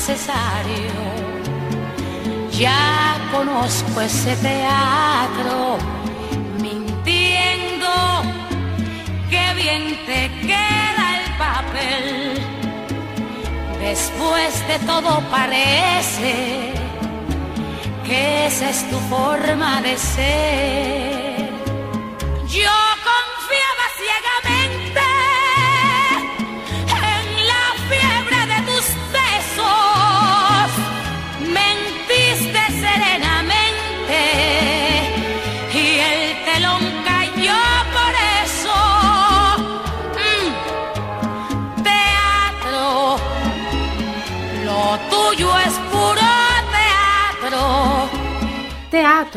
es necesario. Ya conozco ese teatro, mintiendo, que bien te queda el papel. Después de todo parece que esa es tu forma de ser.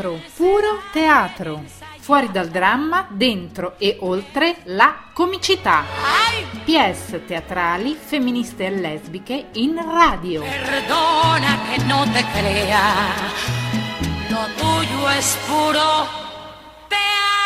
Teatro, puro teatro. Fuori dal dramma, dentro e oltre la comicità. PS teatrali, femministe e lesbiche in radio. Perdona que no te crea, lo tuyo es puro teatro.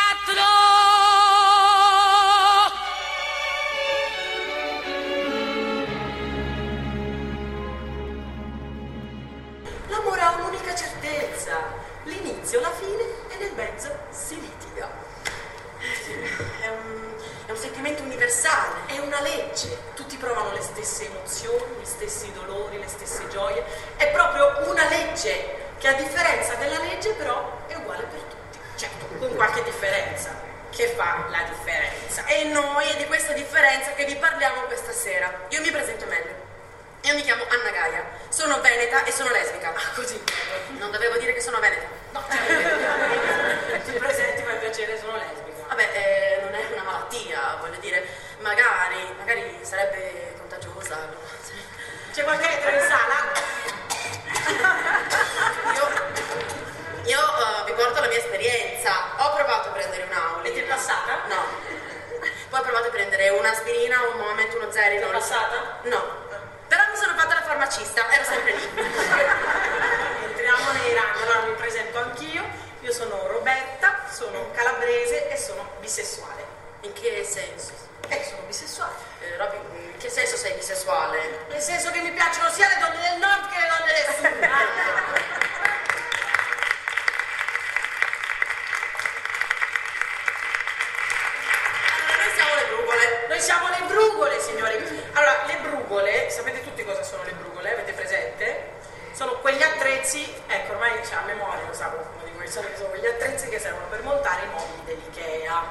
Stesse emozioni, gli stessi dolori, le stesse gioie, è proprio una legge che a differenza della legge però è uguale per tutti, certo, con qualche differenza. Che fa la differenza? E noi è di questa differenza che vi parliamo questa sera. Io mi presento meglio. Io mi chiamo Anna Gaia, sono veneta e sono lesbica. Ah, così. Non dovevo dire che sono veneta. No, cioè, ti presenti, fa piacere, sono lesbica. Vabbè, eh, non è una malattia, voglio dire, magari, magari sarebbe? C'è qualche etero in sala? Io, io eh, vi porto la mia esperienza. Ho provato a prendere un'aula. E ti è passata? No. Poi ho provato a prendere un'aspirina, un moment, uno zeri. Non passata? No. Però mi sono fatta la farmacista, ero sempre lì. Entriamo nei ranghi, allora mi presento anch'io. Io sono Roberta, sono calabrese e sono bisessuale. In che senso? Senso sei bisessuale? Nel senso che mi piacciono sia le donne del nord che le donne del sud. Allora, noi siamo le brugole. Noi siamo le brugole, signori. Allora, le brugole, sapete tutti cosa sono le brugole? Avete presente? Sono quegli attrezzi, ecco, ormai c'è a memoria, lo sa qualcuno di voi, sono sono quegli attrezzi che servono per montare i mobili dell'IKEA.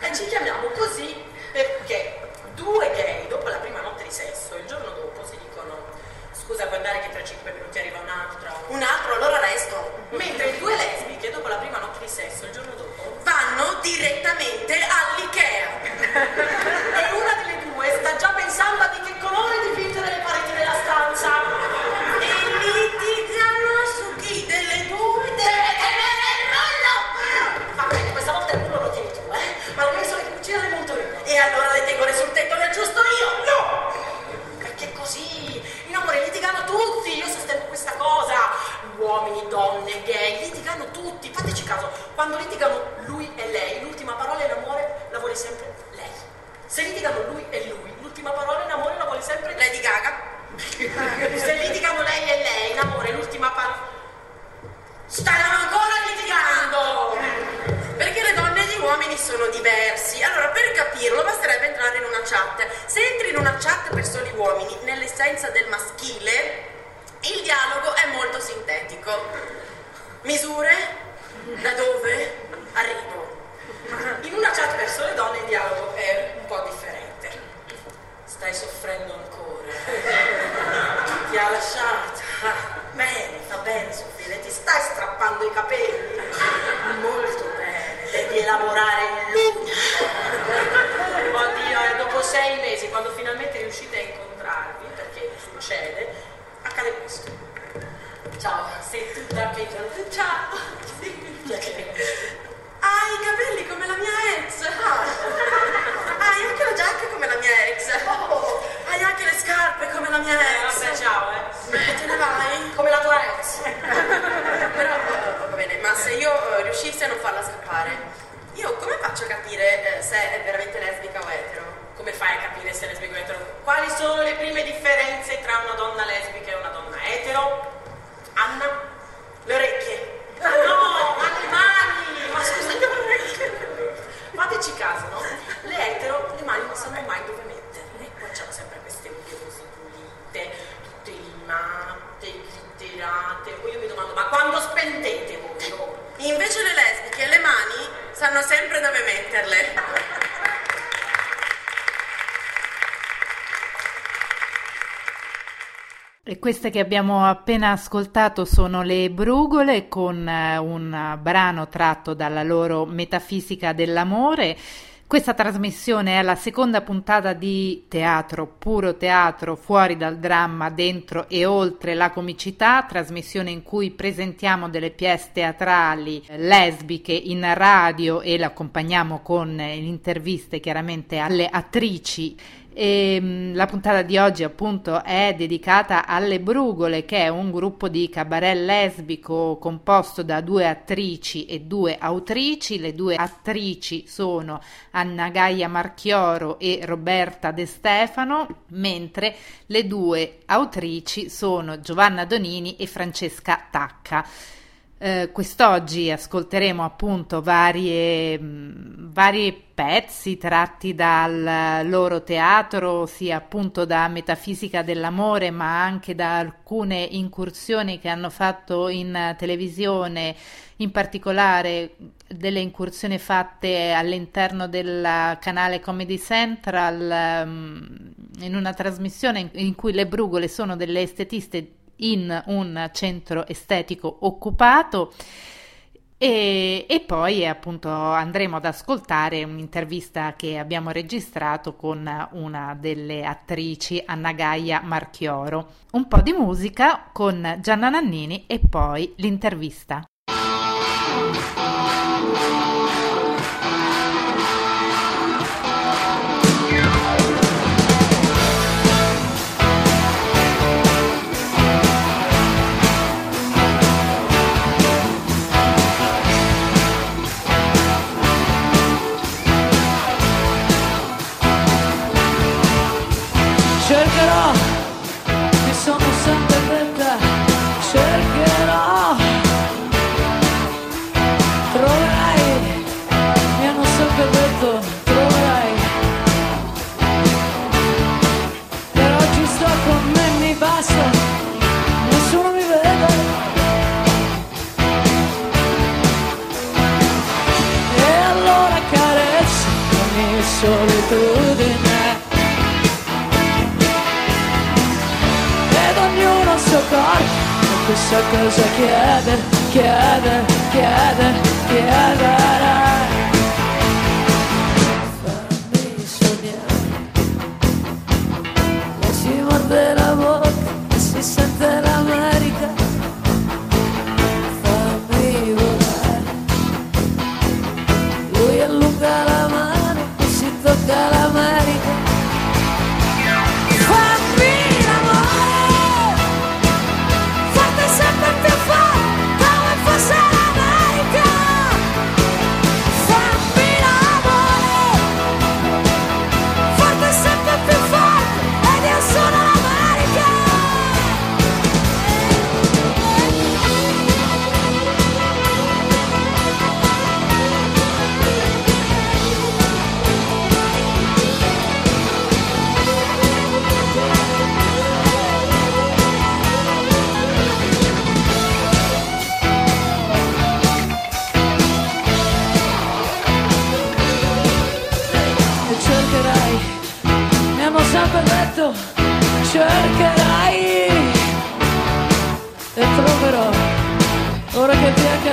E ci chiamiamo così perché due gay, dopo la prima notte di sesso, il giorno dopo si dicono scusa, puoi andare che tra 5 minuti arriva un altro. Un altro, allora resto. Mentre due lesbiche, dopo la prima notte di sesso, il giorno dopo, Vanno direttamente all'IKEA. e una delle due sta già pensando a di che colore dipingere tutti. Fateci caso, quando litigano lui e lei, l'ultima parola in amore la vuole sempre lei. Se litigano lui e lui, l'ultima parola in amore la vuole sempre lei. Lady Gaga. Se litigano lei e lei, in amore, l'ultima parola... Stanno ancora litigando! Perché le donne e gli uomini sono diversi. Allora, per capirlo, basterebbe entrare in una chat. Se entri in una chat per soli uomini, nell'essenza del maschile, il dialogo è molto sintetico. Misure? Da dove? Arrivo. In una chat per sole donne il dialogo è un po' differente. Stai soffrendo ancora. Ti ha lasciata. Bene, fa bene soffrire, ti stai strappando i capelli. Molto bene, devi elaborare l'ugno. Oddio, e dopo sei mesi, quando finalmente riuscite a incontrarvi, perché succede, accade questo. Ciao, sei tutta che Ciao, perché? Hai i capelli come la mia ex! Ah. Hai anche la giacca come la mia ex! Oh. Hai anche le scarpe come la mia ex! Vabbè, ciao, eh! Te ne vai? Come la tua ex! Però, va bene, ma se io eh, riuscissi a non farla scappare, io come faccio a capire eh, se è veramente lesbica o etero? Come fai a capire se è lesbica o etero? Quali sono le prime differenze tra una donna lesbica e una donna etero? Anna? Le orecchie. No! fateci caso, no? Le etero le mani non sanno mai dove metterle, facciamo sempre queste unghie così pulite, tutte limate, glitterate, poi io mi domando, ma quando spendete voi? Oh? Invece le lesbiche le mani sanno sempre dove metterle. Queste che abbiamo appena ascoltato sono le Brugole con eh, un brano tratto dalla loro Metafisica dell'amore. Questa trasmissione è la seconda puntata di teatro, puro teatro, fuori dal dramma, dentro e oltre la comicità, trasmissione in cui presentiamo delle pièce teatrali lesbiche in radio e l'accompagniamo con interviste chiaramente alle attrici e ehm, la puntata di oggi appunto è dedicata alle Brugole, che è un gruppo di cabaret lesbico composto da due attrici e due autrici. Le due attrici sono Anna Gaia Marchioro e Roberta De Stefano, mentre le due autrici sono Giovanna Donini e Francesca Tacca. Eh, quest'oggi ascolteremo appunto varie, mh, mm, pezzi tratti dal loro teatro, sia appunto da Metafisica dell'amore, ma anche da alcune incursioni che hanno fatto in televisione, in particolare delle incursioni fatte all'interno del canale Comedy Central, mm, in una trasmissione in cui le brugole sono delle estetiste in un centro estetico occupato. E, e, poi appunto andremo ad ascoltare un'intervista che abbiamo registrato con una delle attrici Anna Gaia Marchioro. Un po' di musica con Gianna Nannini e poi l'intervista.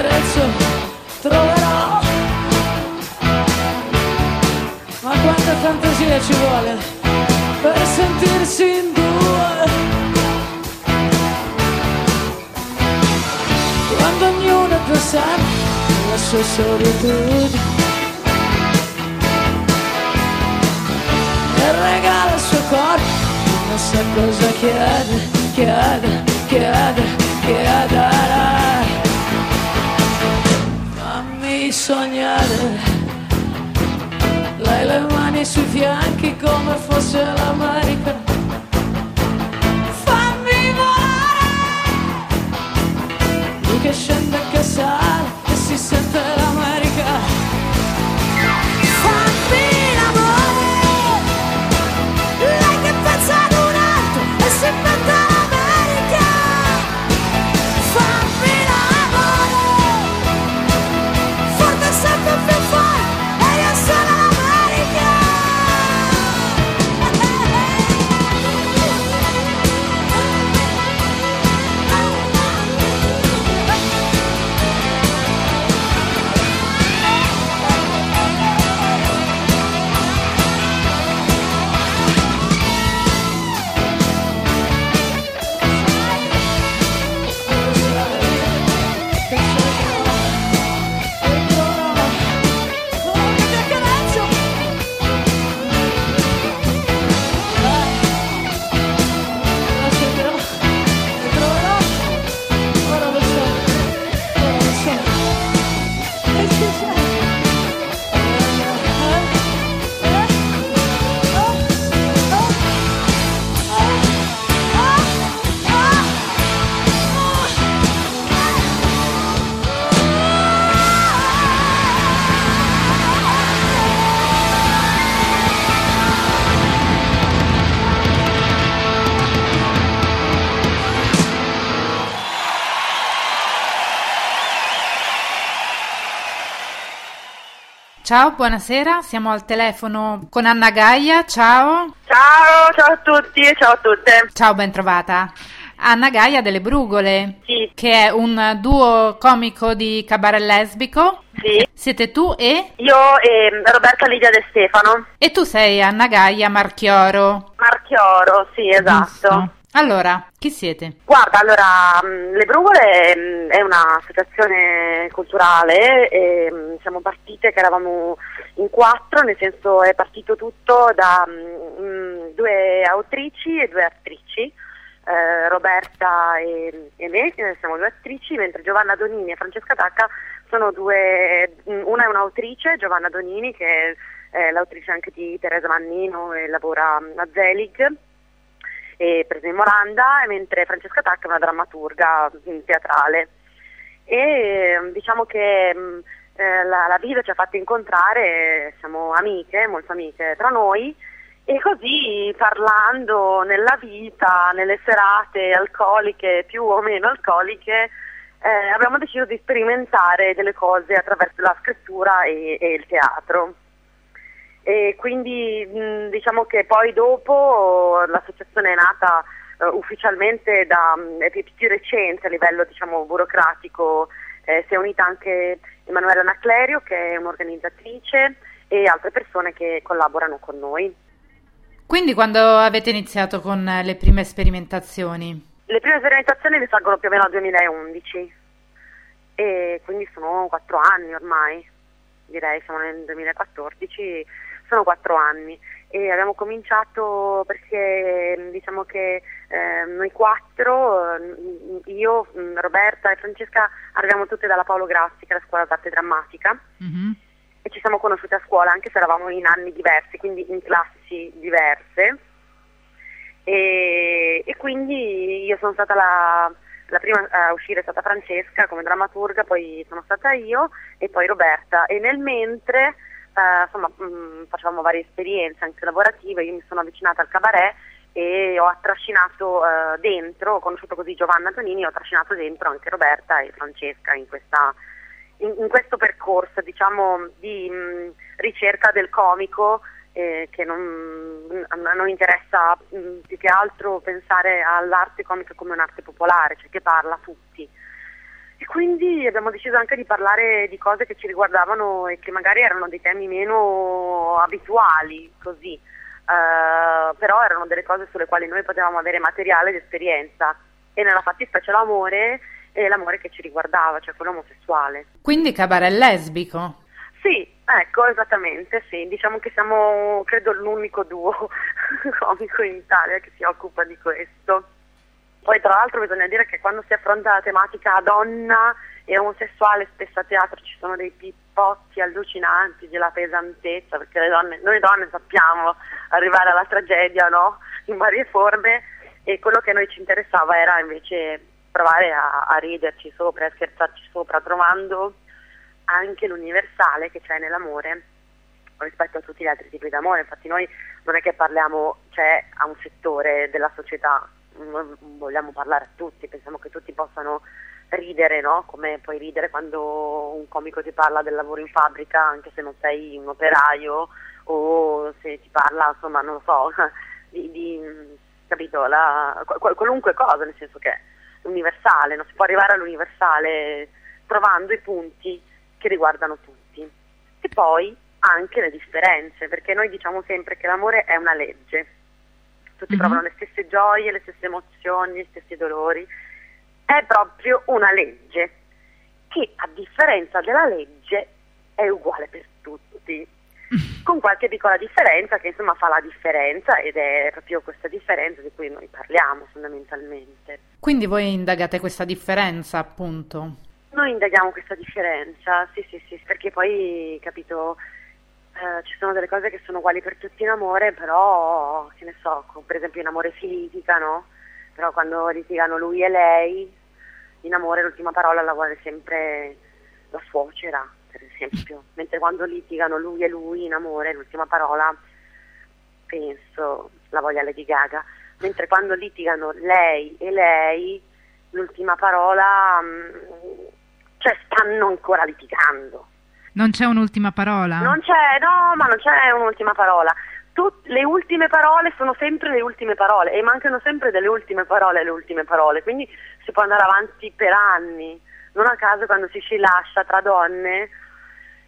Accarezzo, troverò. Ma quanta fantasia ci vuole per sentirsi in due. Quando ognuno è pensante nella sua solitudine. E regala il suo corpo non sa cosa chiede, chiede, chiede, chiederà. Sognare, lei le mani sui fianchi come fosse l'America. Fammi volare, lui che scende e che sale e si sente l'America. Ciao, buonasera, siamo al telefono con Anna Gaia, ciao. Ciao, ciao a tutti e ciao a tutte. Ciao, ben trovata. Anna Gaia delle Brugole, Sì. che è un duo comico di cabaret lesbico. Sì. Siete tu e? Io e Roberta Lidia De Stefano. E tu sei Anna Gaia Marchioro. Marchioro, sì, esatto. Giusto. Allora, chi siete? Guarda, allora, mh, Le Brugole mh, è un'associazione culturale e mh, siamo partite che eravamo in quattro, nel senso è partito tutto da due autrici e due attrici, eh, Roberta e, e me, siamo due attrici, mentre Giovanna Donini e Francesca Tacca sono due, una è un'autrice, Giovanna Donini, che è l'autrice anche di Teresa Mannino e lavora a Zelig e presa in Moranda, mentre Francesca Tacca è una drammaturga mh, teatrale. E mh, diciamo che mh, eh, la, la vita ci ha fatto incontrare, siamo amiche, molto amiche tra noi, e così parlando nella vita, nelle serate alcoliche, più o meno alcoliche, eh, abbiamo deciso di sperimentare delle cose attraverso la scrittura e, e il teatro. E quindi mh, diciamo che poi dopo l'associazione è nata eh, ufficialmente da mh, è più più recente a livello diciamo burocratico, eh, si è unita anche Emanuela Naclerio che è un'organizzatrice e altre persone che collaborano con noi. Quindi quando avete iniziato con le prime sperimentazioni? Le prime sperimentazioni risalgono più o meno al 2011 e quindi sono quattro anni ormai, direi siamo nel 2014, sono quattro anni e abbiamo cominciato perché diciamo che eh, noi quattro, mh, io, Roberta e Francesca arriviamo tutte dalla Paolo Grassi che è la scuola d'arte drammatica Mhm. e ci siamo conosciute a scuola anche se eravamo in anni diversi, quindi in classi diverse. E, e quindi io sono stata la, la prima a uscire è stata Francesca come drammaturga, poi sono stata io e poi Roberta. E nel mentre eh, insomma, mh, facevamo varie esperienze anche lavorative, io mi sono avvicinata al cabaret e ho trascinato eh, dentro, ho conosciuto così Giovanna Tonini, ho trascinato dentro anche Roberta e Francesca in questa in, in questo percorso diciamo, di mh, ricerca del comico eh, che non, a non interessa mh, più che altro pensare all'arte comica come un'arte popolare, cioè che parla a tutti. E quindi abbiamo deciso anche di parlare di cose che ci riguardavano e che magari erano dei temi meno abituali, così, Eh, però erano delle cose sulle quali noi potevamo avere materiale ed esperienza e nella fattispecie l'amore e l'amore che ci riguardava, cioè quello omosessuale. Quindi cabaret lesbico. Sì, ecco, esattamente, sì. Diciamo che siamo, credo, l'unico duo comico in Italia che si occupa di questo. Poi tra l'altro bisogna dire che quando si affronta la tematica donna e omosessuale spesso a teatro ci sono dei pippotti allucinanti della pesantezza, perché donne, noi donne sappiamo arrivare alla tragedia, no? In varie forme e quello che a noi ci interessava era invece provare a, a riderci sopra, a scherzarci sopra, trovando anche l'universale che c'è nell'amore rispetto a tutti gli altri tipi d'amore. Infatti noi non è che parliamo, c'è a un settore della società, vogliamo parlare a tutti, pensiamo che tutti possano ridere, no? Come puoi ridere quando un comico ti parla del lavoro in fabbrica, anche se non sei un operaio, o se ti parla, insomma, non lo so, di, di capito, la, qual- qualunque cosa, nel senso che è universale, non si può arrivare all'universale trovando i punti che riguardano tutti. E poi anche le differenze, perché noi diciamo sempre che l'amore è una legge. Tutti Mhm. provano le stesse gioie, le stesse emozioni, gli stessi dolori. È proprio una legge che a differenza della legge è uguale per tutti. Con qualche piccola differenza che insomma fa la differenza ed è proprio questa differenza di cui noi parliamo fondamentalmente. Quindi voi indagate questa differenza, appunto. Noi indaghiamo questa differenza, sì, sì, sì, perché poi, capito, eh, ci sono delle cose che sono uguali per tutti in amore, però, che ne so, per esempio in amore si litiga, no? Però quando litigano lui e lei, in amore l'ultima parola la vuole sempre la suocera, per esempio, mentre quando litigano lui e lui in amore, l'ultima parola, penso, la voglia Lady Gaga, mentre quando litigano lei e lei, l'ultima parola, mm, cioè stanno ancora litigando. Non c'è un'ultima parola? Non c'è, no, ma non c'è un'ultima parola. Tut- le ultime parole sono sempre le ultime parole e mancano sempre delle ultime parole alle ultime parole, quindi si può andare avanti per anni. Non a caso quando ci si lascia tra donne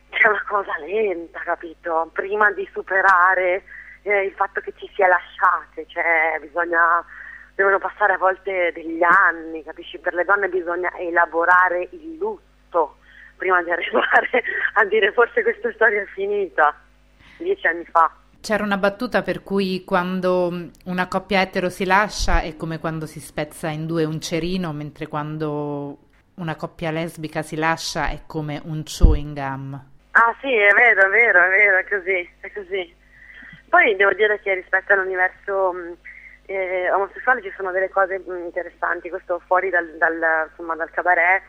c'è una cosa lenta, capito? Prima di superare eh, il fatto che ci si è lasciate, cioè bisogna, devono passare a volte degli anni, capisci? Per le donne bisogna elaborare il lutto prima di arrivare a dire forse questa storia è finita, dieci anni fa. C'era una battuta per cui quando una coppia etero si lascia è come quando si spezza in due un cerino, mentre quando una coppia lesbica si lascia è come un chewing gum. Ah sì, è vero, è vero, è vero, è così, è così. Poi devo dire che rispetto all'universo mm, eh, omosessuale ci sono delle cose mm, interessanti, questo fuori dal, dal, insomma, dal cabaret,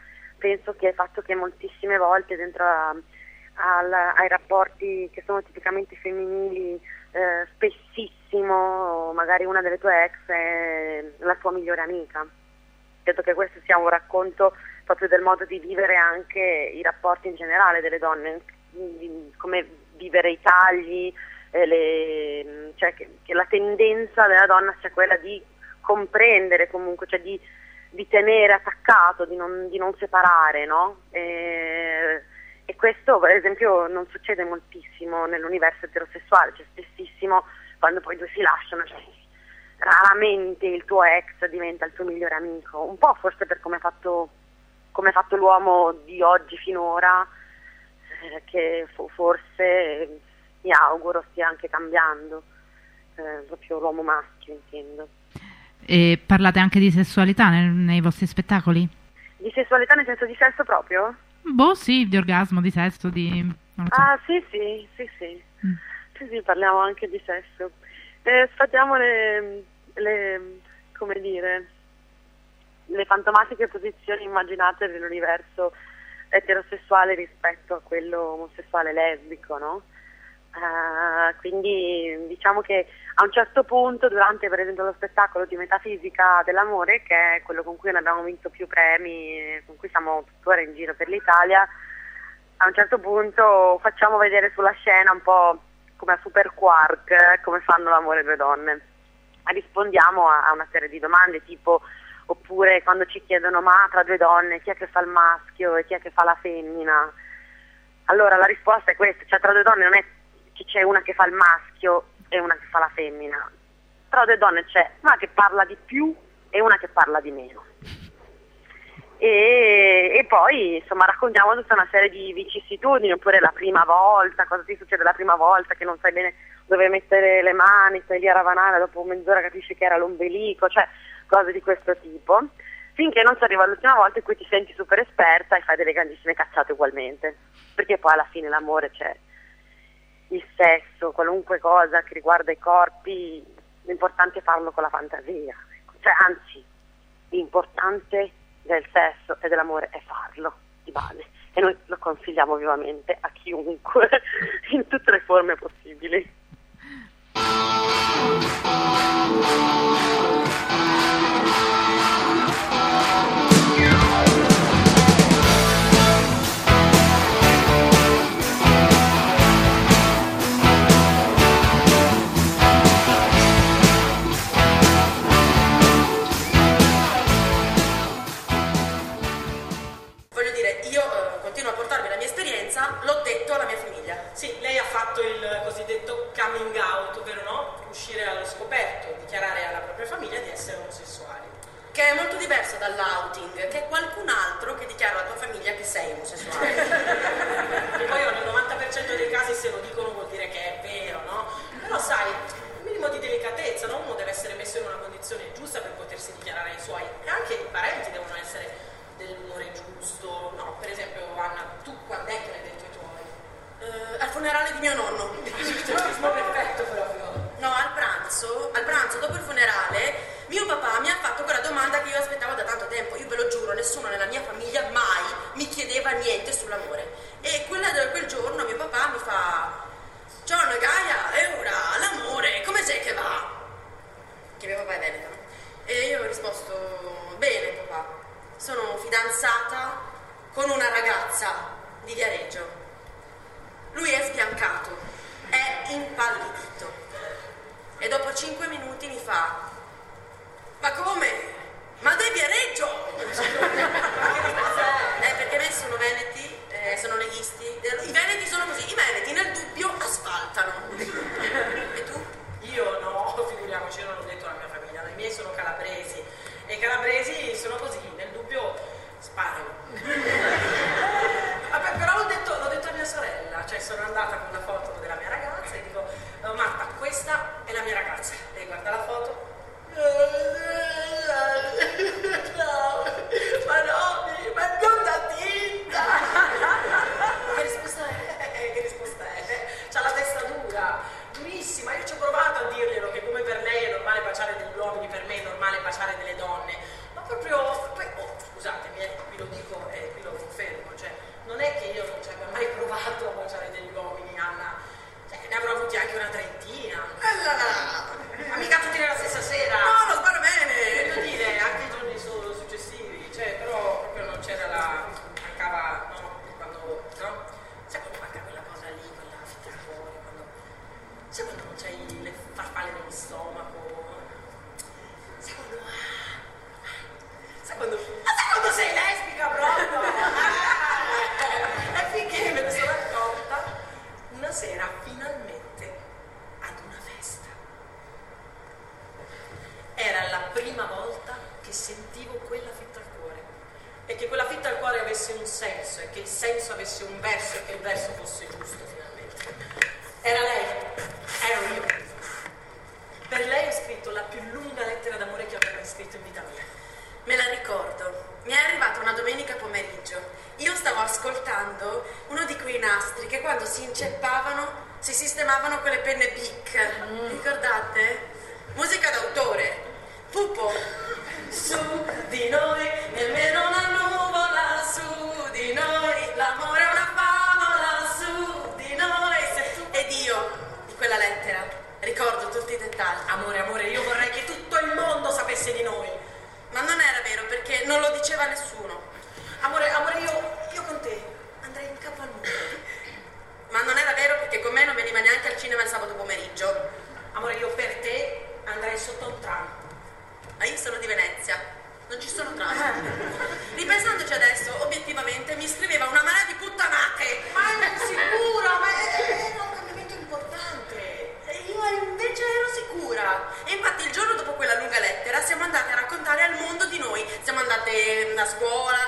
penso che il fatto che moltissime volte dentro a, al, ai rapporti che sono tipicamente femminili, eh, spessissimo magari una delle tue ex è la tua migliore amica. Credo che questo sia un racconto proprio del modo di vivere anche i rapporti in generale delle donne, come vivere i tagli, eh, le, cioè che, che, la tendenza della donna sia quella di comprendere comunque, cioè di, di tenere attaccato, di non, di non separare, no? E, e, questo per esempio non succede moltissimo nell'universo eterosessuale, cioè spessissimo quando poi due si lasciano, cioè, raramente il tuo ex diventa il tuo migliore amico, un po' forse per come è fatto, come è fatto l'uomo di oggi finora, eh, che forse mi auguro stia anche cambiando, eh, proprio l'uomo maschio intendo. E parlate anche di sessualità nel, nei vostri spettacoli? Di sessualità nel senso di sesso proprio? Boh, sì, di orgasmo, di sesso, di... So. Ah, sì, sì, sì, sì. Mm. Sì, sì, parliamo anche di sesso. Eh, sfatiamo le, le, come dire, le fantomatiche posizioni immaginate nell'universo eterosessuale rispetto a quello omosessuale lesbico, no? Uh, quindi diciamo che a un certo punto durante per esempio lo spettacolo di metafisica dell'amore che è quello con cui abbiamo vinto più premi con cui siamo tuttora in giro per l'Italia a un certo punto facciamo vedere sulla scena un po' come a Super Quark come fanno l'amore due donne. Rispondiamo a, a una serie di domande tipo oppure quando ci chiedono ma tra due donne chi è che fa il maschio e chi è che fa la femmina? Allora la risposta è questa cioè tra due donne non è che c'è una che fa il maschio e una che fa la femmina. Tra le donne c'è una che parla di più e una che parla di meno. E, e, poi insomma raccontiamo tutta una serie di vicissitudini, oppure la prima volta, cosa ti succede la prima volta che non sai bene dove mettere le mani, stai lì a ravanare, dopo mezz'ora capisci che era l'ombelico, cioè cose di questo tipo, finché non si arriva all'ultima volta in cui ti senti super esperta e fai delle grandissime cazzate ugualmente, perché poi alla fine l'amore c'è il sesso, qualunque cosa che riguarda i corpi, l'importante è farlo con la fantasia. Cioè, anzi, l'importante del sesso e dell'amore è farlo di base e noi lo consigliamo vivamente a chiunque in tutte le forme possibili. Dall'outing, che è qualcun altro che dichiara alla tua famiglia che sei omosessuale.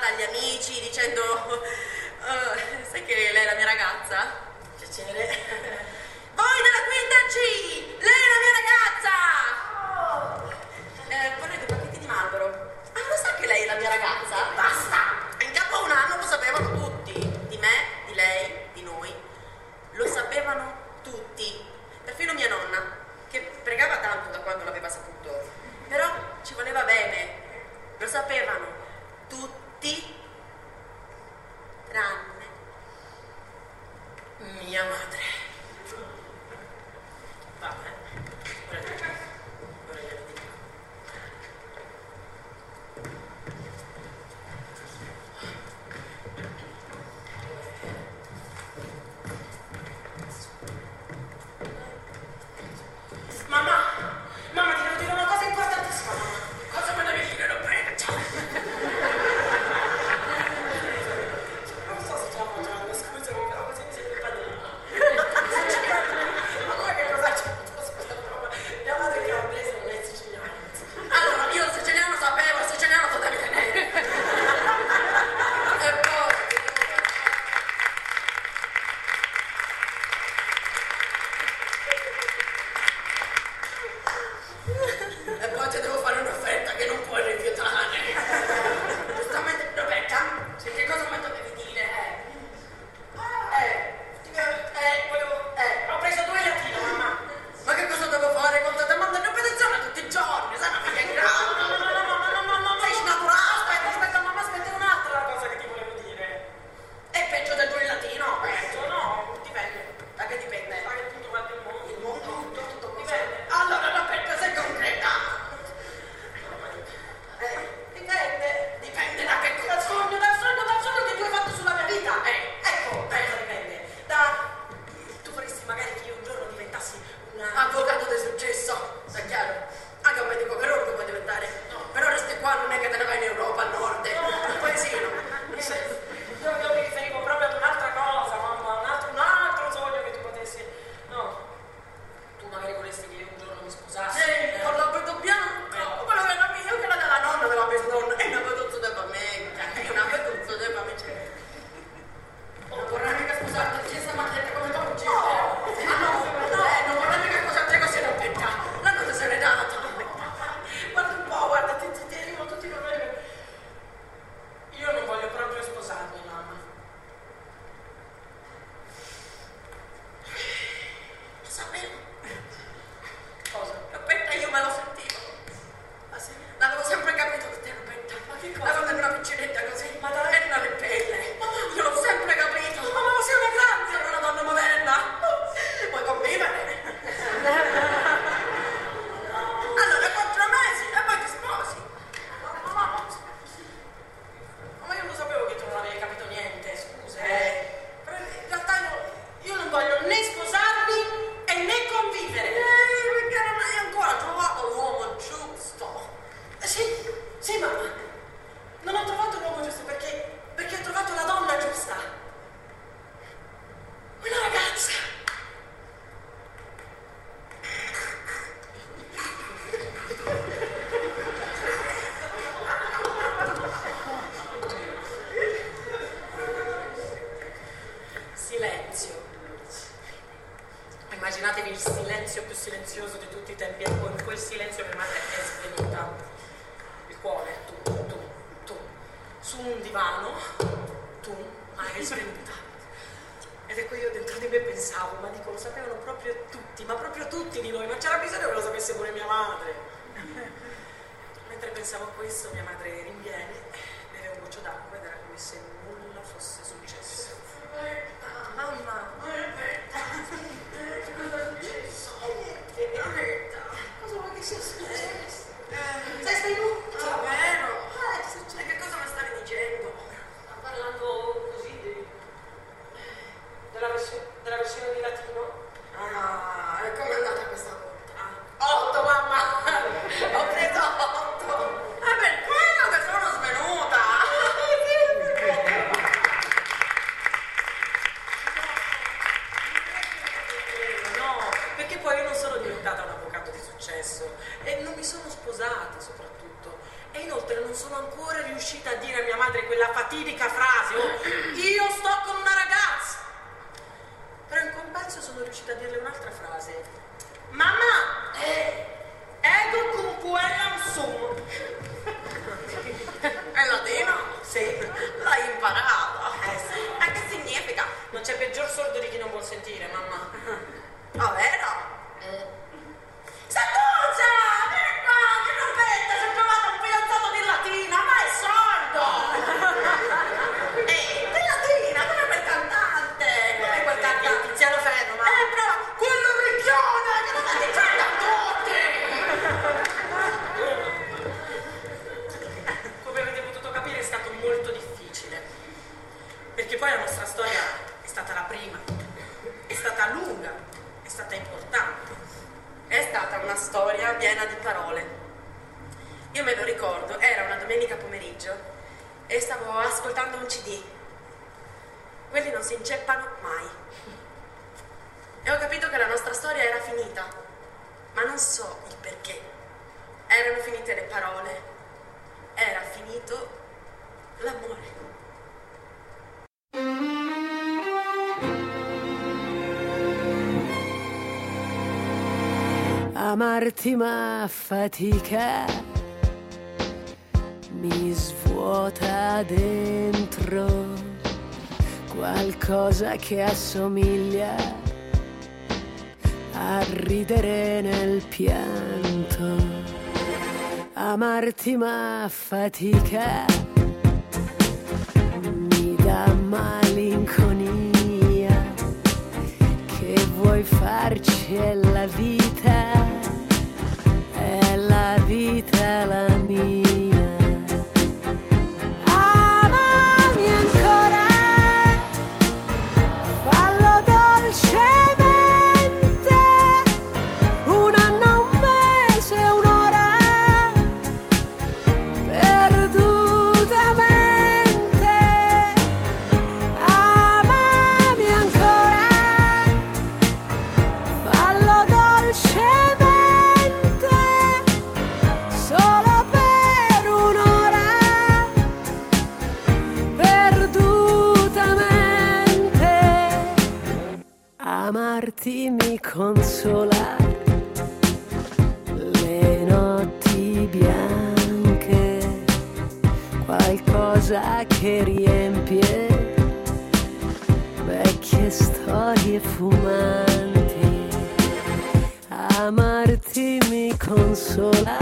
agli amici dicendo uh, sai che lei è la mia ragazza? Piacere. Voi della quinta C, lei è la mia ragazza! Oh. Eh, il silenzio più silenzioso di tutti i tempi e con quel silenzio mia madre è svenuta il cuore tu, tu, tu su un divano tu ma è svenuta ed ecco io dentro di me pensavo ma dico lo sapevano proprio tutti ma proprio tutti di noi ma c'era bisogno che lo sapesse pure mia madre. Mentre pensavo a questo mia madre rinviene. Poi la nostra storia è stata la prima. È stata lunga, è stata importante. È stata una storia piena di parole. Io me lo ricordo, era una domenica pomeriggio e stavo ascoltando un CD. Quelli non si inceppano mai. E ho capito che la nostra storia era finita, ma non so il perché. Erano finite le parole, era finito l'amore. Amarti ma fatica mi svuota dentro qualcosa che assomiglia a ridere nel pianto. Amarti ma fatica mi dà malinconia che vuoi farci è la Amarti mi consola le notti bianche, qualcosa che riempie vecchie storie fumanti. Amarti mi consola,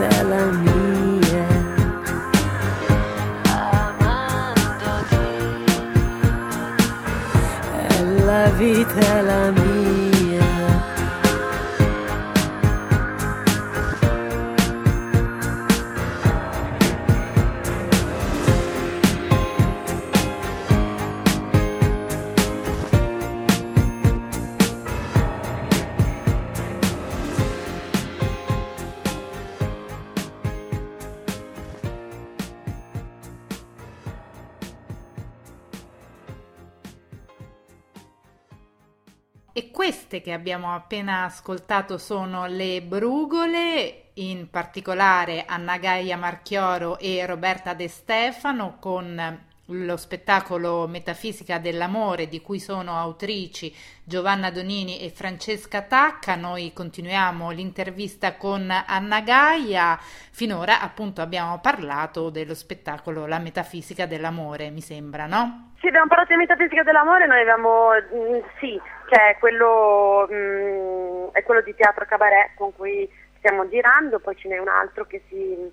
vita è E queste che abbiamo appena ascoltato sono le Brugole, in particolare Anna Gaia Marchioro e Roberta De Stefano con lo spettacolo Metafisica dell'amore di cui sono autrici Giovanna Donini e Francesca Tacca. Noi continuiamo l'intervista con Anna Gaia. Finora appunto abbiamo parlato dello spettacolo La Metafisica dell'amore, mi sembra, no? Sì, abbiamo parlato di Metafisica dell'amore, noi abbiamo, mm, sì, cioè quello, mm, è quello di teatro cabaret con cui stiamo girando, poi ce n'è un altro che, si,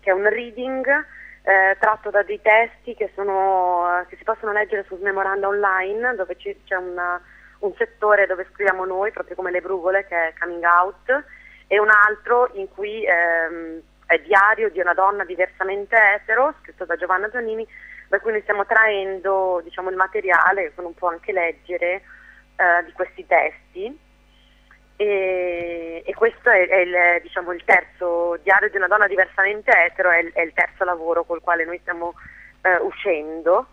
che è un reading eh, tratto da dei testi che, sono, che, si possono leggere sul memoranda online dove c'è un settore dove scriviamo noi, proprio come le brugole, che è coming out, e un altro in cui ehm, è diario di una donna diversamente etero, scritto da Giovanna Giannini, da cui noi stiamo traendo diciamo, il materiale, che uno può anche leggere, eh, di questi testi. E, e questo è, è il, diciamo, il, terzo diario di una donna diversamente etero, è il, è il terzo lavoro col quale noi stiamo eh, uscendo,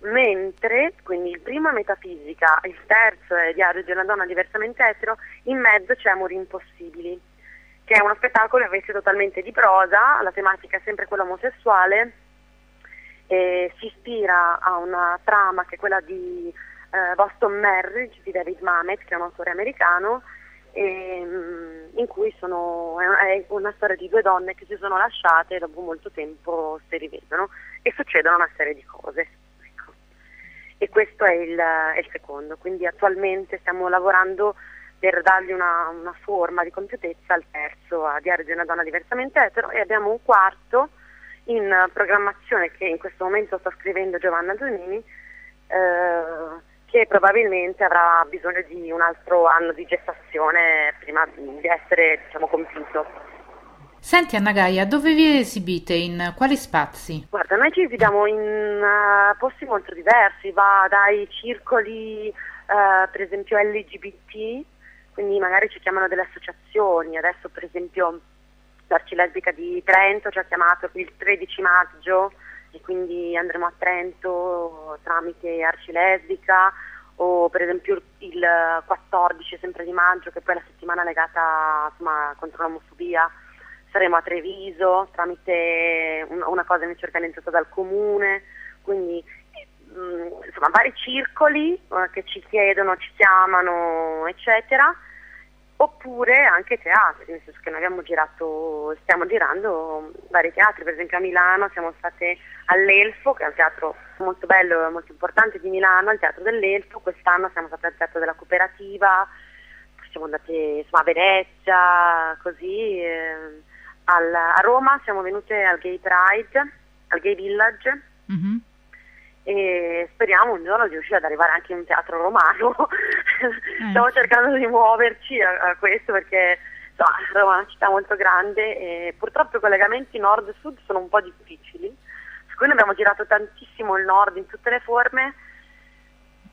mentre quindi il primo è metafisica, il terzo è diario di una donna diversamente etero, in mezzo c'è Amori impossibili, che è uno spettacolo invece totalmente di prosa, la tematica è sempre quella omosessuale, si ispira a una trama che è quella di eh, Boston Marriage di David Mamet, che è un autore americano, e, um, in cui sono, è una storia di due donne che si sono lasciate e dopo molto tempo si rivedono e succedono una serie di cose. Ecco. E questo è il, è il, secondo, quindi attualmente stiamo lavorando per dargli una, una forma di compiutezza al terzo, a Diario di una donna diversamente etero, e abbiamo un quarto in programmazione che in questo momento sta scrivendo Giovanna Giannini. Eh, che probabilmente avrà bisogno di un altro anno di gestazione prima di essere diciamo, compiuto. Senti Anna Gaia, dove vi esibite? In quali spazi? Guarda, noi ci esibiamo in uh, posti molto diversi, va dai circoli uh, per esempio LGBT, quindi magari ci chiamano delle associazioni, adesso per esempio l'Arcilesbica di Trento ci ha chiamato il 13 maggio e quindi andremo a Trento tramite Arcilesbica o per esempio il 14 sempre di maggio che poi è la settimana legata insomma, contro l'omofobia saremo a Treviso tramite una cosa invece organizzata dal comune quindi mm, insomma vari circoli eh, che ci chiedono, ci chiamano eccetera oppure anche teatri, nel senso che noi abbiamo girato, stiamo girando vari teatri, per esempio a Milano siamo state all'Elfo, che è un teatro molto bello e molto importante di Milano, al Teatro dell'Elfo, quest'anno siamo state al Teatro della Cooperativa, siamo andate insomma, a Venezia, così, eh, al, a Roma siamo venute al Gay Pride, al Gay Village. Mm-hmm e speriamo un giorno di riuscire ad arrivare anche in un teatro romano. Eh. Stiamo cercando di muoverci a, a questo perché insomma, Roma è una città molto grande e purtroppo i collegamenti nord-sud sono un po' difficili. Noi abbiamo girato tantissimo il nord in tutte le forme.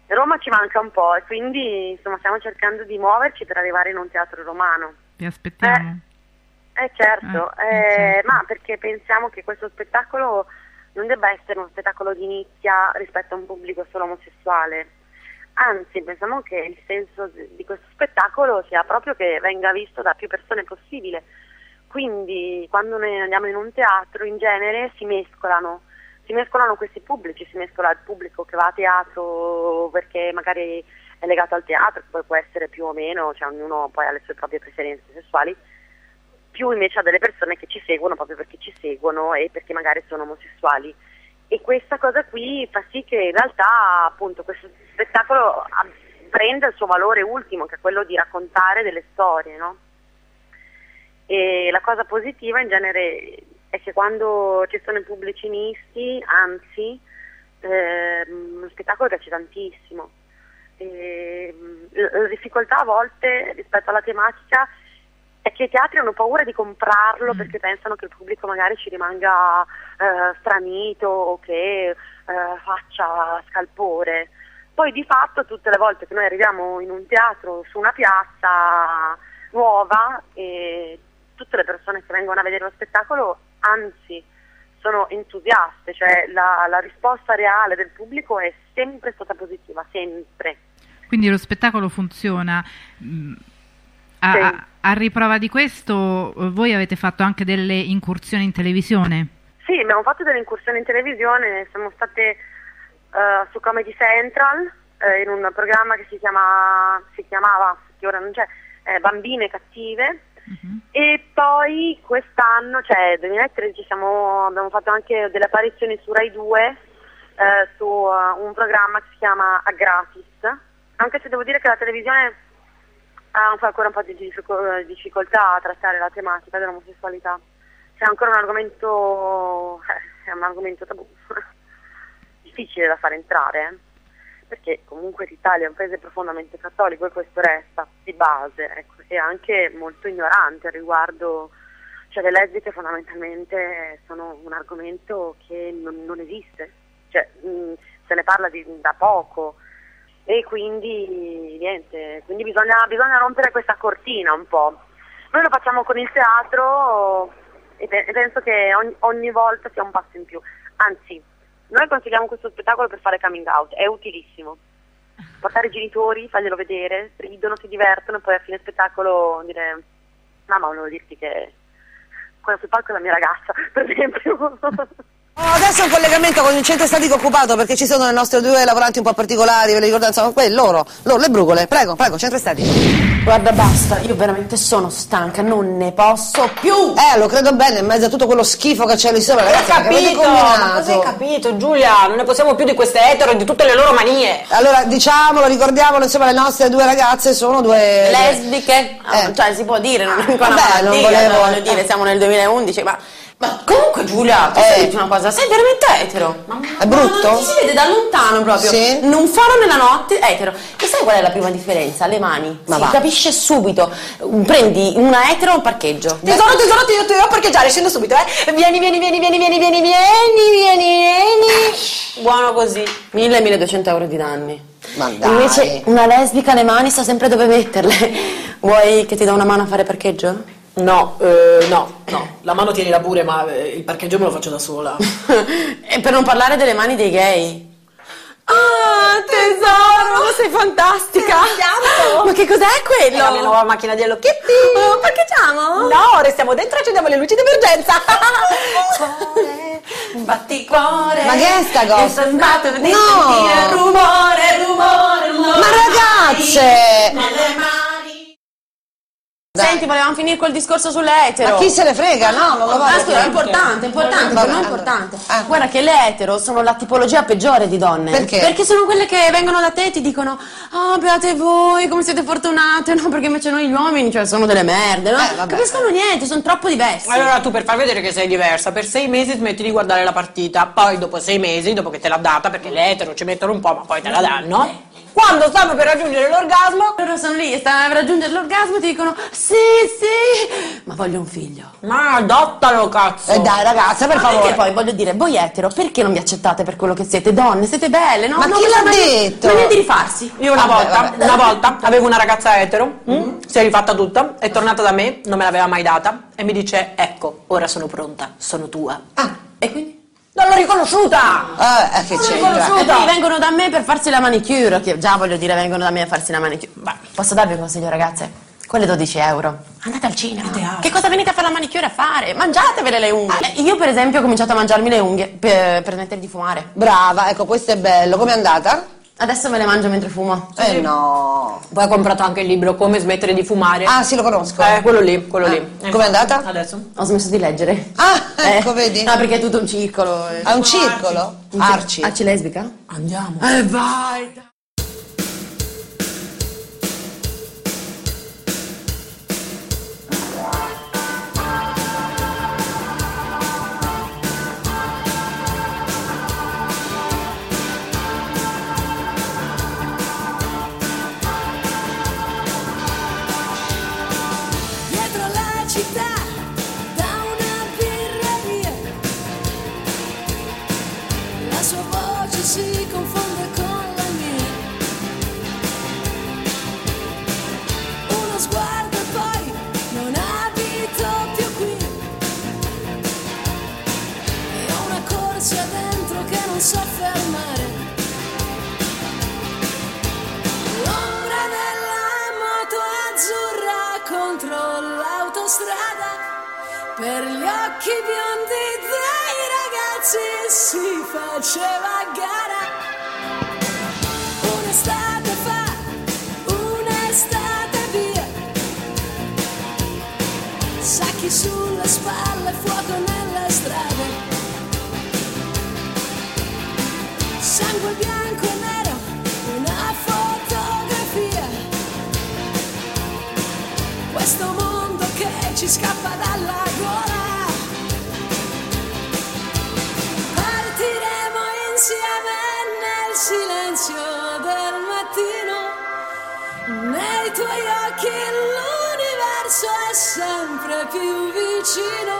Roma ci manca un po' e quindi insomma, stiamo cercando di muoverci per arrivare in un teatro romano. Ti aspettiamo. Eh, eh certo, eh, eh, certo. ma perché pensiamo che questo spettacolo non debba essere uno spettacolo di nicchia rispetto a un pubblico solo omosessuale. Anzi, pensiamo che il senso di questo spettacolo sia proprio che venga visto da più persone possibile. Quindi quando noi andiamo in un teatro in genere si mescolano, si mescolano questi pubblici, si mescola il pubblico che va a teatro perché magari è legato al teatro, che poi può essere più o meno, cioè ognuno poi ha le sue proprie preferenze sessuali, più invece a delle persone che ci seguono proprio perché ci seguono e perché magari sono omosessuali. E questa cosa qui fa sì che in realtà appunto questo spettacolo prenda il suo valore ultimo, che è quello di raccontare delle storie, no? E la cosa positiva in genere è che quando ci sono i pubblicisti, anzi, ehm, lo spettacolo piace tantissimo. E, la la difficoltà a volte rispetto alla tematica è che i teatri hanno paura di comprarlo perché pensano che il pubblico magari ci rimanga eh, stranito o che eh, faccia scalpore. Poi di fatto tutte le volte che noi arriviamo in un teatro su una piazza nuova e tutte le persone che vengono a vedere lo spettacolo anzi sono entusiaste, cioè la, la risposta reale del pubblico è sempre stata positiva, sempre. Quindi lo spettacolo funziona. A, a- riprova di questo, eh, voi avete fatto anche delle incursioni in televisione? Sì, abbiamo fatto delle incursioni in televisione, siamo state eh, su Comedy Central eh, in un programma che si, chiama, si chiamava, che ora non c'è, eh, Bambine Cattive Mhm. e poi quest'anno, cioè 2013, siamo- abbiamo fatto anche delle apparizioni su Rai 2 eh, su un programma che si chiama A Gratis, anche se devo dire che la televisione ha ancora un po' di diffico- difficoltà a trattare la tematica dell'omosessualità. C'è ancora un argomento, eh, è un argomento tabù, difficile da far entrare, eh, perché comunque l'Italia è un paese profondamente cattolico e questo resta di base, ecco, e anche molto ignorante riguardo, cioè le lesbiche fondamentalmente sono un argomento che non, non esiste, cioè mh, se ne parla di- da poco e quindi niente, quindi bisogna, bisogna rompere questa cortina un po'. Noi lo facciamo con il teatro e pe- e penso che ogni, ogni volta sia un passo in più. Anzi, noi consigliamo questo spettacolo per fare coming out, è utilissimo. Portare i genitori, farglielo vedere, ridono, si divertono e poi a fine spettacolo dire mamma volevo dirti che quella sul palco è la mia ragazza, per esempio. Oh, adesso è un collegamento con il centro statico occupato perché ci sono le nostre due lavoranti un po' particolari, ve le ricordate? Insomma, quelli, loro, loro, le brugole. Prego, prego, centro statico. Guarda, basta, io veramente sono stanca, non ne posso più. Eh, lo credo bene, in mezzo a tutto quello schifo che c'è lì sopra, Ho ragazzi, avete capito, ma cosa hai capito Giulia? Non ne possiamo più di queste etero e di tutte le loro manie. Allora, diciamolo, ricordiamolo, insomma, le nostre due ragazze sono due... Lesbiche, Ah, Eh. cioè si può dire, non è ancora una Vabbè, non malattia, volevo- no, voglio dire, siamo nel 2011, ma, ma comunque Giulia, ti Eh. una cosa, sei veramente etero. Ma- È brutto? ma si vede da lontano proprio, Sì? non faro nella notte, etero. E sai qual è la prima differenza? Le mani, Ma si va. capisce subito. Prendi una etero o un parcheggio. Tesoro, tesoro, ti devo parcheggiare, scendo subito, eh. Vieni, vieni, vieni, vieni, vieni, vieni, vieni, vieni, vieni. Buono così. 1000-1200 euro di danni. Ma dai. Invece una lesbica le mani sa sempre dove metterle. Vuoi che ti do una mano a fare parcheggio? No, eh, no, no. La mano tienila pure, ma eh, il parcheggio me lo faccio da sola. e per non parlare delle mani dei gay. Ah, tesoro, sei fantastica! Ma che cos'è quello? È la mia nuova macchina di Hello Kitty. Oh, parcheggiamo? No, restiamo dentro e accendiamo le luci d'emergenza. Batti cuore. Ma che è sta cosa? È sembrato di No. sentire rumore, rumore, rumore. Ma ragazze! Mani. Dai. Senti, volevamo finire col discorso sulle etero. Ma chi se ne frega? No, non lo Ah, voglio. scusa, è importante, è importante, per noi è importante. Ah. Guarda che le etero sono la tipologia peggiore di donne. Perché? Perché sono quelle che vengono da te e ti dicono Ah, beate voi, come siete fortunate, no? Perché invece noi gli uomini, cioè, sono delle merde, no? Eh. Capiscono niente, sono troppo diversi. Allora tu per far vedere che sei diversa, per sei mesi smetti di guardare la partita, poi dopo sei mesi, dopo che te l'ha data, perché le etero ci mettono un po', ma poi te la danno, quando stanno per raggiungere l'orgasmo, Loro sono lì, stanno per raggiungere l'orgasmo e ti dicono Sì, sì, ma voglio un figlio. ma adottalo cazzo! Eh dai, ragazza, per Ma perché favore. poi voglio dire, voi etero, perché non vi accettate per quello che siete? Donne, siete belle, no? Ma No, chi l'ha detto? Mania di rifarsi. Io una Vabbè, volta, vabbè. una volta avevo una ragazza etero, mm, si è rifatta tutta, è tornata da me, non me l'aveva mai data e mi dice ecco, ora sono pronta, sono tua. Ah, E quindi? Non l'ho riconosciuta! eh, eh, che c'entra? E quindi vengono da me per farsi la manicure, che già voglio dire, vengono da me a farsi la manicure. Beh, posso darvi un consiglio, ragazze? Quelle 12 euro. Andate al cinema. Che cosa venite a fare la manicure a fare? Mangiatevele le unghie. Eh, io, per esempio, ho cominciato a mangiarmi le unghie per, per smettere di fumare. Brava, ecco, questo è bello. Com'è andata? Adesso me le mangio mentre fumo. Eh no. Poi ho comprato anche il libro Come smettere di fumare. Ah, sì, lo conosco. Eh, quello lì, quello lì. Ah, com'è andata? Adesso? Ho smesso di leggere. Ah, ecco, Eh, vedi? No, perché è tutto un circolo. eh. È un circolo? Arci. Arci lesbica? Andiamo. Eh, vai! Biondi dei ragazzi si faceva gara. Un'estate fa, un'estate via, sacchi sulle spalle, fuoco nelle strade, sangue bianco e nero, una fotografia. Questo mondo che ci scappa dalla silenzio del mattino, nei tuoi occhi l'universo è sempre più vicino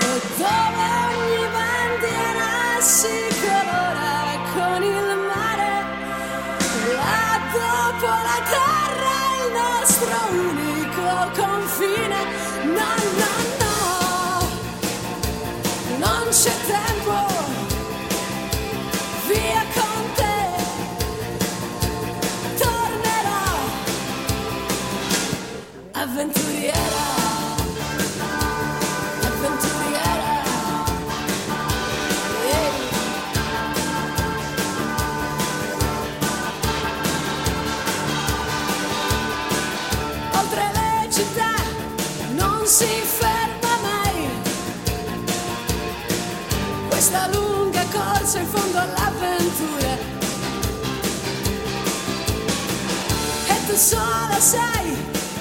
e dove ogni bandiera si colora con il mare. Là dopo la terra il nostro unico confine. No, no, no, non c'è tempo. Via con all'avventura. E tu sola sai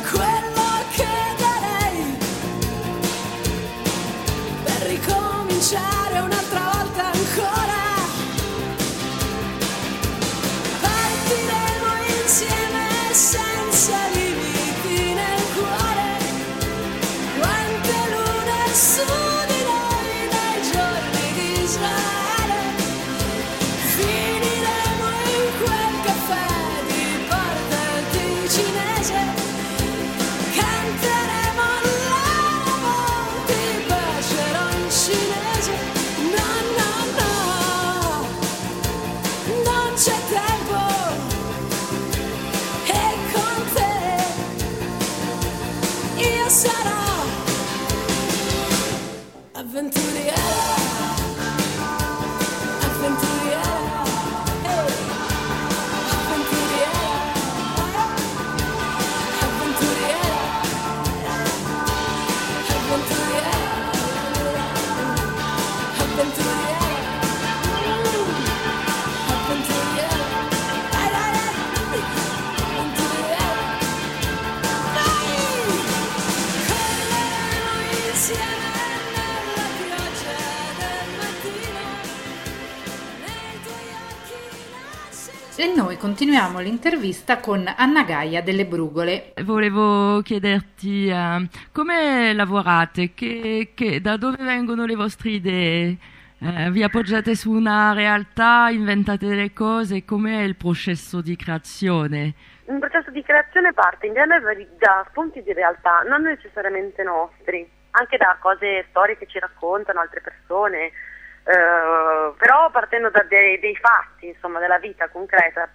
quello che darei per ricominciare un'altra into the air. Continuiamo l'intervista con Anna Gaia delle Brugole. Volevo chiederti eh, come lavorate, che, che- da dove vengono le vostre idee? Eh, vi appoggiate su una realtà, inventate delle cose, com'è il processo di creazione? Un processo di creazione parte in genere da spunti di realtà, non necessariamente nostri, anche da cose, storie che ci raccontano altre persone, eh, però partendo da dei, dei fatti, insomma, della vita concreta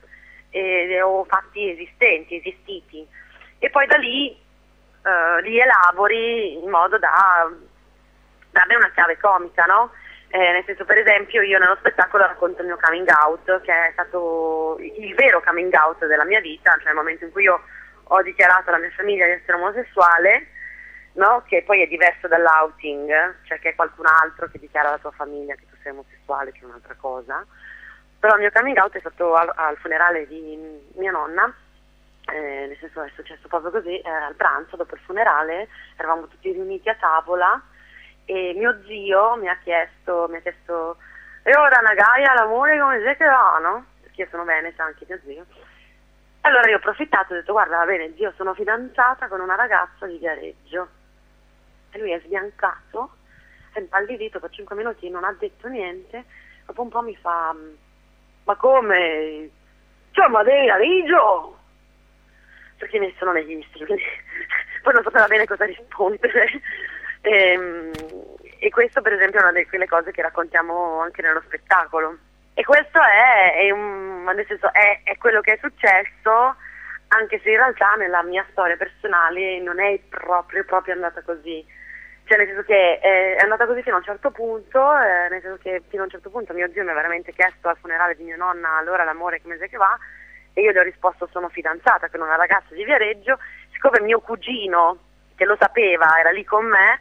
eh, o fatti esistenti, esistiti. E poi da lì eh, li elabori in modo da darne una chiave comica, no? Eh, nel senso, per esempio, io nello spettacolo racconto il mio coming out, che è stato il vero coming out della mia vita, cioè il momento in cui io ho dichiarato alla mia famiglia di essere omosessuale, no? che poi è diverso dall'outing, cioè che è qualcun altro che dichiara alla tua famiglia che tu sei omosessuale, che è un'altra cosa. Però il mio coming out è stato al, al funerale di mia nonna, eh, nel senso è successo proprio così, eh, al pranzo dopo il funerale eravamo tutti riuniti a tavola e mio zio mi ha chiesto, mi ha chiesto e ora Nagaia l'amore come se che va, no? Perché io sono veneta anche mio zio. Allora io ho approfittato e ho detto guarda va bene zio sono fidanzata con una ragazza di Viareggio e lui è sbiancato, è impallidito per 5 minuti, non ha detto niente, dopo un po' mi fa ma come? Cioè ma devi Viareggio? Perché sono negli visti, quindi poi non sapeva bene cosa rispondere. Ehm, E, questo per esempio è una di quelle cose che raccontiamo anche nello spettacolo. E questo è, è un- senso, è- è quello che è successo, anche se in realtà nella mia storia personale non è proprio, proprio andata così. Cioè, nel senso che eh, è andata così fino a un certo punto, eh, nel senso che fino a un certo punto mio zio mi ha veramente chiesto al funerale di mia nonna allora l'amore che mese che va e io gli ho risposto sono fidanzata con una ragazza di Viareggio, siccome mio cugino, che lo sapeva, era lì con me,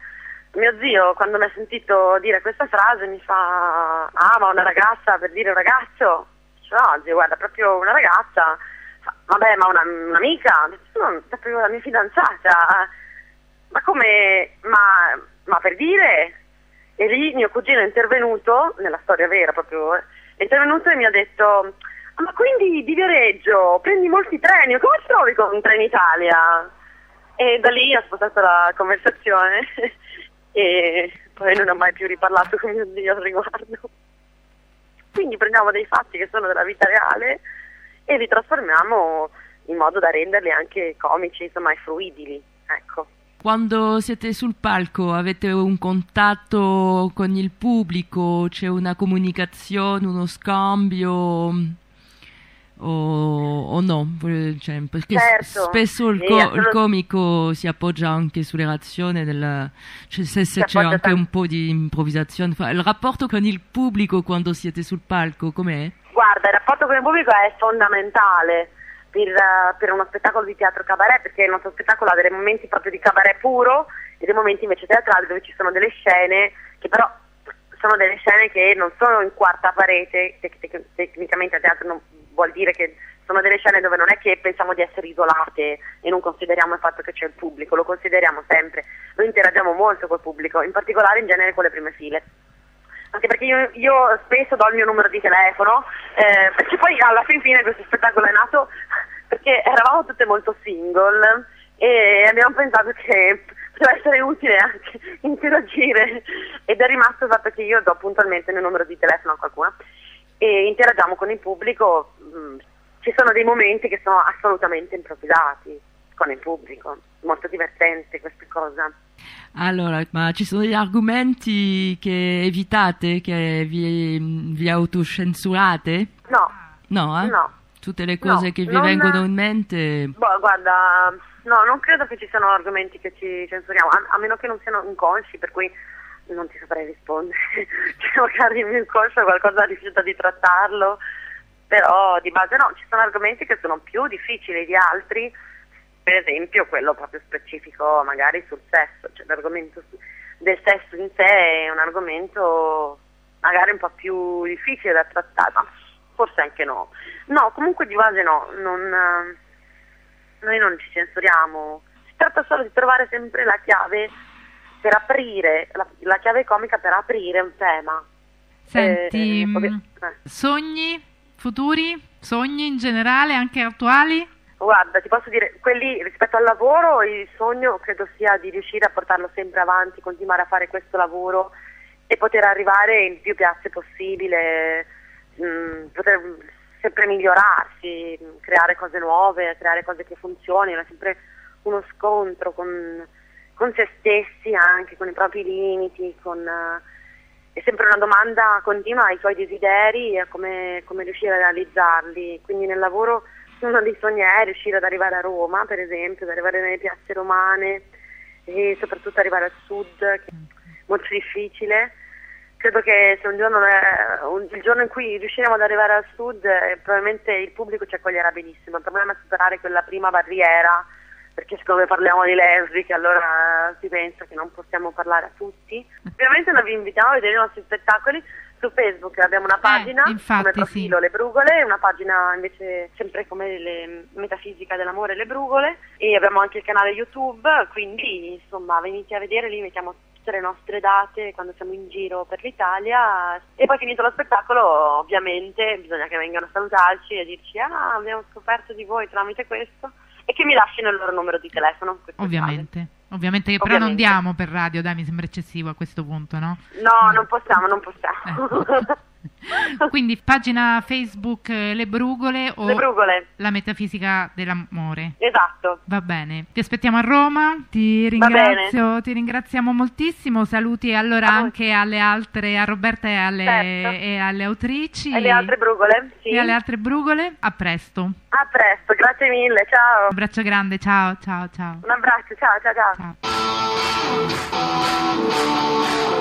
mio zio quando mi ha sentito dire questa frase mi fa ah ma una ragazza per dire un ragazzo? No zio guarda proprio una ragazza, vabbè ma una, un'amica? Dice, no, proprio la mia fidanzata ma come, ma, ma per dire? E lì mio cugino è intervenuto, nella storia vera proprio, eh, è intervenuto e mi ha detto, "Ah, ma quindi di Viareggio prendi molti treni, come ti trovi con Trenitalia? E da lì ha spostato la conversazione e poi non ho mai più riparlato con mio zio al riguardo. Quindi prendiamo dei fatti che sono della vita reale e li trasformiamo in modo da renderli anche comici, insomma, e fruibili, ecco. Quando siete sul palco avete un contatto con il pubblico, c'è una comunicazione, uno scambio o, o no? Cioè, perché Certo, spesso il, co- il comico si appoggia anche sulle reazioni, del, cioè, se, se c'è anche tanto. un po' di improvvisazione. Il rapporto con il pubblico quando siete sul palco, com'è? Guarda, il rapporto con il pubblico è fondamentale per, per uno spettacolo di teatro cabaret, perché il nostro spettacolo ha dei momenti proprio di cabaret puro e dei momenti invece teatrali dove ci sono delle scene che però sono delle scene che non sono in quarta parete, tec- tec- tecnicamente a teatro non vuol dire che sono delle scene dove non è che pensiamo di essere isolate e non consideriamo il fatto che c'è il pubblico, lo consideriamo sempre. Noi interagiamo molto col pubblico, in particolare in genere con le prime file anche perché io, io spesso do il mio numero di telefono, eh, perché poi alla fin fine questo spettacolo è nato perché eravamo tutte molto single e abbiamo pensato che poteva essere utile anche interagire ed è rimasto il fatto che io do puntualmente il mio numero di telefono a qualcuno e interagiamo con il pubblico, mh, ci sono dei momenti che sono assolutamente improvvisati con il pubblico, molto divertente questa cosa. Allora, ma ci sono degli argomenti che evitate, che vi, vi autocensurate? No, No, eh? no. Tutte le cose No, che vi non- vengono in mente. Boh, guarda, no, non credo che ci siano argomenti che ci censuriamo, a, a meno che non siano inconsci, per cui non ti saprei rispondere. Cioè, magari il mio inconscio qualcosa rifiuta di trattarlo, però di base no, ci sono argomenti che sono più difficili di altri, per esempio quello proprio specifico magari sul sesso, cioè l'argomento del sesso in sé è un argomento magari un po' più difficile da trattare, forse anche no. No, comunque di base no, non, eh, noi non ci censuriamo, si tratta solo di trovare sempre la chiave per aprire, la, la chiave comica per aprire un tema. Senti, Eh, ovvi- mh, eh. sogni futuri, sogni in generale, anche attuali? Guarda, ti posso dire, quelli rispetto al lavoro, il sogno credo sia di riuscire a portarlo sempre avanti, continuare a fare questo lavoro e poter arrivare in più piazze possibile, mh, poter mh, sempre migliorarsi, creare cose nuove, creare cose che funzionino, è sempre uno scontro con, con se stessi anche, con i propri limiti, con, eh, è sempre una domanda continua ai tuoi desideri e a come, come riuscire a realizzarli. Quindi nel lavoro uno dei sogni è riuscire ad arrivare a Roma, per esempio, ad arrivare nelle piazze romane e soprattutto arrivare al sud, che è molto difficile. Credo che se un giorno, eh, un- il giorno in cui riusciremo ad arrivare al sud, eh, probabilmente il pubblico ci accoglierà benissimo. Il problema è superare quella prima barriera, perché siccome parliamo di lesbiche allora si pensa che non possiamo parlare a tutti. Ovviamente noi vi invitiamo a vedere i nostri spettacoli su Facebook, abbiamo una pagina infatti, come profilo Le Brugole, una pagina invece sempre come le Metafisica dell'amore Le Brugole e abbiamo anche il canale YouTube, quindi insomma venite a vedere, lì mettiamo tutte le nostre date quando siamo in giro per l'Italia e poi finito lo spettacolo ovviamente bisogna che vengano a salutarci e dirci ah abbiamo scoperto di voi tramite questo e che mi lasciano il loro numero di telefono. Ovviamente. Ovviamente che però non diamo per radio, dai, mi sembra eccessivo a questo punto, no? No, non possiamo, non possiamo. Quindi pagina Facebook eh, Le Brugole o Le Brugole, La Metafisica dell'amore. esatto. Va bene, ti aspettiamo a Roma, ti ringrazio, ti ringraziamo moltissimo, saluti allora anche alle altre, a Roberta e alle, Certo. e alle autrici E le altre brugole? Sì. e alle altre brugole, a presto. A presto, grazie mille, ciao. Un abbraccio grande, ciao ciao ciao. Un abbraccio, ciao ciao ciao. ciao.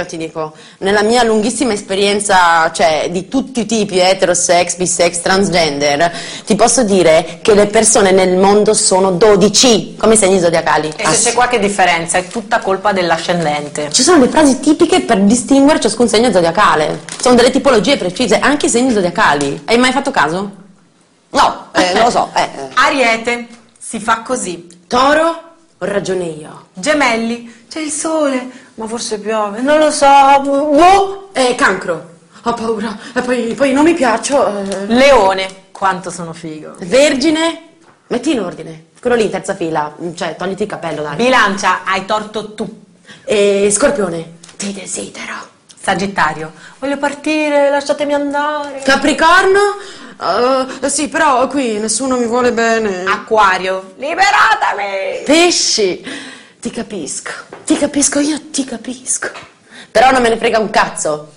Io ti dico, nella mia lunghissima esperienza, cioè di tutti i tipi, eterosex, bisex, transgender, ti posso dire che le persone nel mondo sono 12, come i segni zodiacali. E se c'è qualche differenza, è tutta colpa dell'ascendente. Ci sono le frasi tipiche per distinguere ciascun segno zodiacale. Sono delle tipologie precise, anche i segni zodiacali. Hai mai fatto caso? No, eh, non lo so. eh, eh. Ariete, si fa così. Toro, ho ragione io. Gemelli, c'è il sole, ma forse piove, non lo so. Boh, eh, cancro. Ho paura. E poi, poi non mi piaccio. eh. Leone, quanto sono figo. Vergine, metti in ordine. Quello lì in terza fila, cioè togliti il cappello, dai. Bilancia, hai torto tu. E scorpione, ti desidero. Sagittario, voglio partire, lasciatemi andare. Capricorno, eh, sì, però qui nessuno mi vuole bene. Acquario, liberatemi. Pesci, ti capisco. Ti capisco, io ti capisco. Però non me ne frega un cazzo.